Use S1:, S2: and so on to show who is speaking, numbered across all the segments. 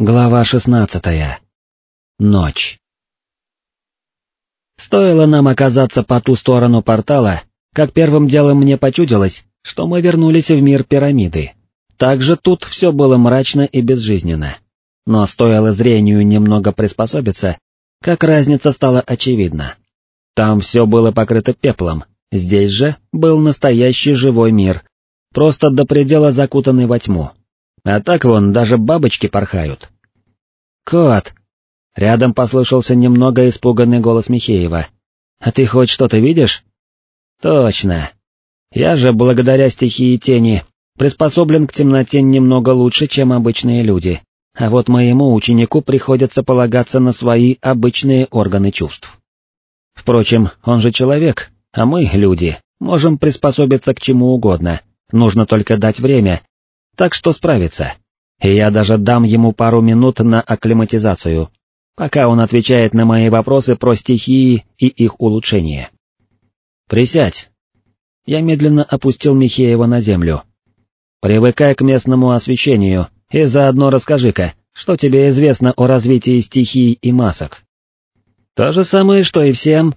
S1: Глава шестнадцатая. Ночь. Стоило нам оказаться по ту сторону портала, как первым делом мне почудилось, что мы вернулись в мир пирамиды. Также тут все было мрачно и безжизненно. Но стоило зрению немного приспособиться, как разница стала очевидна. Там все было покрыто пеплом, здесь же был настоящий живой мир, просто до предела закутанный во тьму. А так вон даже бабочки порхают. «Кот!» Рядом послышался немного испуганный голос Михеева. «А ты хоть что-то видишь?» «Точно. Я же, благодаря стихии тени, приспособлен к темноте немного лучше, чем обычные люди, а вот моему ученику приходится полагаться на свои обычные органы чувств. Впрочем, он же человек, а мы, люди, можем приспособиться к чему угодно, нужно только дать время, так что справится. И я даже дам ему пару минут на акклиматизацию, пока он отвечает на мои вопросы про стихии и их улучшение. «Присядь!» Я медленно опустил Михеева на землю. «Привыкай к местному освещению, и заодно расскажи-ка, что тебе известно о развитии стихий и масок?» «То же самое, что и всем».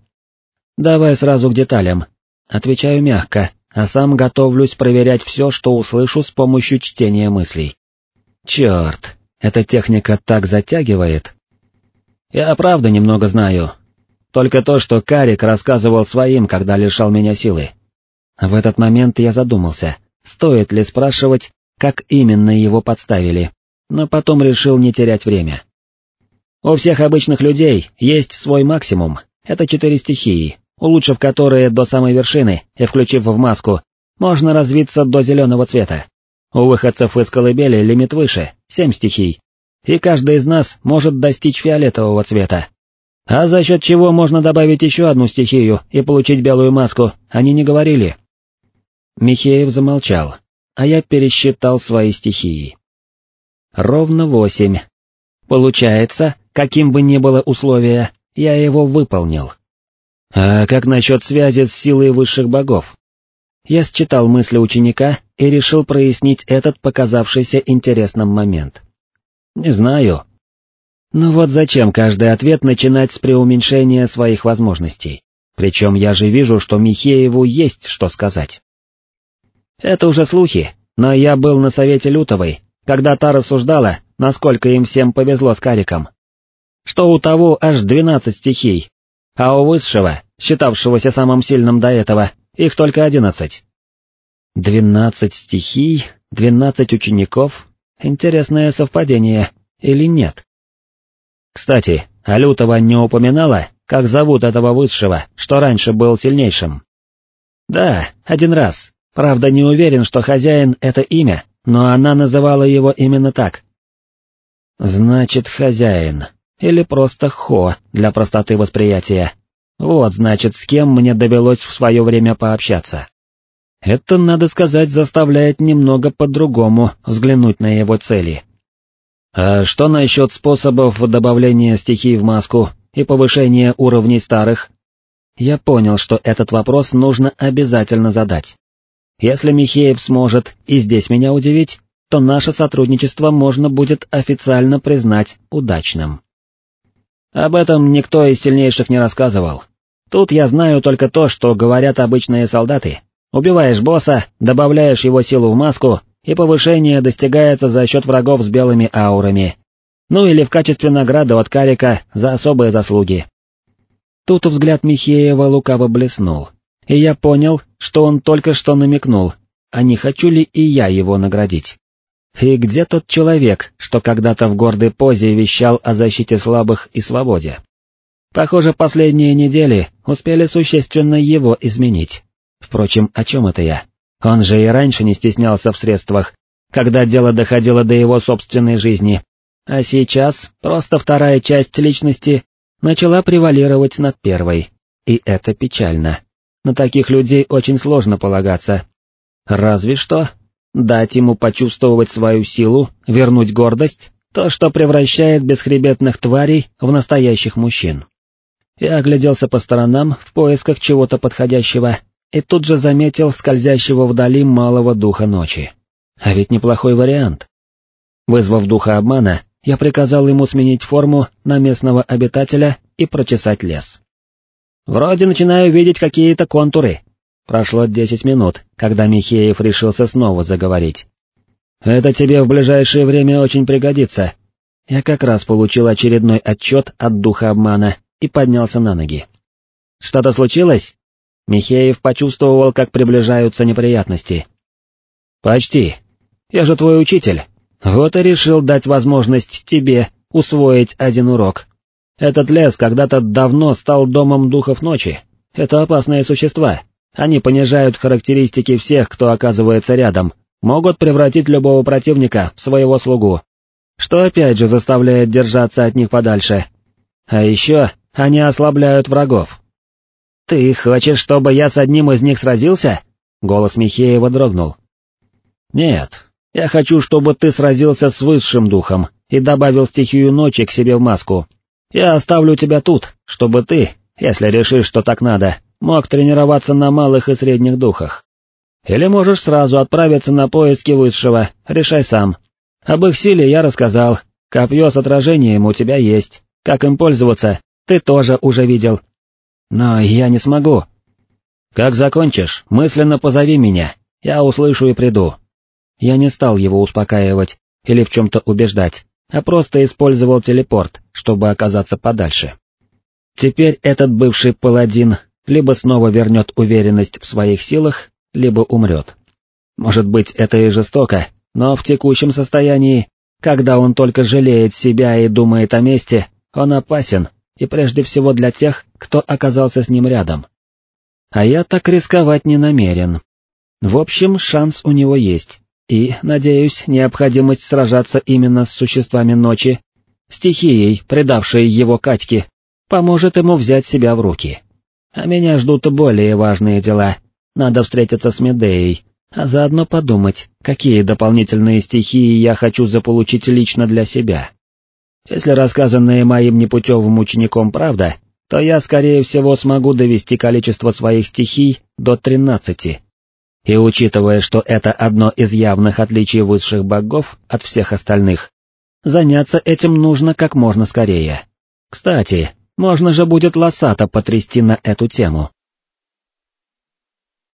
S1: «Давай сразу к деталям». Отвечаю мягко, а сам готовлюсь проверять все, что услышу с помощью чтения мыслей. Черт, эта техника так затягивает. Я правда немного знаю. Только то, что Карик рассказывал своим, когда лишал меня силы. В этот момент я задумался, стоит ли спрашивать, как именно его подставили, но потом решил не терять время. У всех обычных людей есть свой максимум, это четыре стихии, улучшив которые до самой вершины и включив в маску, можно развиться до зеленого цвета. У выходцев из колыбели лимит выше, семь стихий, и каждый из нас может достичь фиолетового цвета. А за счет чего можно добавить еще одну стихию и получить белую маску, они не говорили. Михеев замолчал, а я пересчитал свои стихии. Ровно восемь. Получается, каким бы ни было условие, я его выполнил. А как насчет связи с силой высших богов? Я считал мысли ученика и решил прояснить этот показавшийся интересным момент. Не знаю. Но вот зачем каждый ответ начинать с преуменьшения своих возможностей? Причем я же вижу, что Михееву есть что сказать. Это уже слухи, но я был на совете Лютовой, когда та рассуждала, насколько им всем повезло с Кариком. Что у того аж двенадцать стихий, а у высшего, считавшегося самым сильным до этого, их только одиннадцать. Двенадцать стихий, двенадцать учеников, интересное совпадение, или нет? Кстати, Алютова не упоминала, как зовут этого высшего, что раньше был сильнейшим? Да, один раз, правда не уверен, что хозяин — это имя, но она называла его именно так. Значит, хозяин. Или просто Хо, для простоты восприятия. Вот, значит, с кем мне довелось в свое время пообщаться. Это, надо сказать, заставляет немного по-другому взглянуть на его цели. А что насчет способов добавления стихий в маску и повышения уровней старых? Я понял, что этот вопрос нужно обязательно задать. Если Михеев сможет и здесь меня удивить, то наше сотрудничество можно будет официально признать удачным. Об этом никто из сильнейших не рассказывал. Тут я знаю только то, что говорят обычные солдаты. Убиваешь босса, добавляешь его силу в маску, и повышение достигается за счет врагов с белыми аурами. Ну или в качестве награды от Карика за особые заслуги. Тут взгляд Михеева лукаво блеснул, и я понял, что он только что намекнул, а не хочу ли и я его наградить. И где тот человек, что когда-то в гордой позе вещал о защите слабых и свободе? Похоже, последние недели успели существенно его изменить. Впрочем, о чем это я? Он же и раньше не стеснялся в средствах, когда дело доходило до его собственной жизни. А сейчас просто вторая часть личности начала превалировать над первой. И это печально. На таких людей очень сложно полагаться. Разве что Дать ему почувствовать свою силу, вернуть гордость, то, что превращает бесхребетных тварей в настоящих мужчин. Я огляделся по сторонам в поисках чего-то подходящего и тут же заметил скользящего вдали малого духа ночи. А ведь неплохой вариант. Вызвав духа обмана, я приказал ему сменить форму на местного обитателя и прочесать лес. Вроде начинаю видеть какие-то контуры. Прошло десять минут, когда Михеев решился снова заговорить. «Это тебе в ближайшее время очень пригодится». Я как раз получил очередной отчет от духа обмана и поднялся на ноги. «Что-то случилось?» Михеев почувствовал, как приближаются неприятности. «Почти. Я же твой учитель. Вот и решил дать возможность тебе усвоить один урок. Этот лес когда-то давно стал домом духов ночи. Это опасные существа. Они понижают характеристики всех, кто оказывается рядом, могут превратить любого противника в своего слугу, что опять же заставляет держаться от них подальше. А еще они ослабляют врагов. «Ты хочешь, чтобы я с одним из них сразился?» Голос Михеева дрогнул. «Нет, я хочу, чтобы ты сразился с высшим духом и добавил стихию ночи к себе в маску. Я оставлю тебя тут, чтобы ты, если решишь, что так надо, мог тренироваться на малых и средних духах. Или можешь сразу отправиться на поиски высшего, решай сам. Об их силе я рассказал, копье с отражением у тебя есть, как им пользоваться, ты тоже уже видел. Но я не смогу. Как закончишь, мысленно позови меня, я услышу и приду. Я не стал его успокаивать или в чем-то убеждать, а просто использовал телепорт, чтобы оказаться подальше. Теперь этот бывший паладин либо снова вернет уверенность в своих силах, либо умрет. Может быть, это и жестоко, но в текущем состоянии, когда он только жалеет себя и думает о мести, он опасен, и прежде всего для тех, кто оказался с ним рядом. А я так рисковать не намерен. В общем, шанс у него есть, и, надеюсь, необходимость сражаться именно с существами ночи, стихией, предавшей его Катьке, поможет ему взять себя в руки. А меня ждут более важные дела. Надо встретиться с Медеей, а заодно подумать, какие дополнительные стихии я хочу заполучить лично для себя. Если рассказанное моим непутевым учеником правда, то я, скорее всего, смогу довести количество своих стихий до тринадцати. И учитывая, что это одно из явных отличий высших богов от всех остальных, заняться этим нужно как можно скорее. Кстати, можно же будет лосато потрясти на эту тему.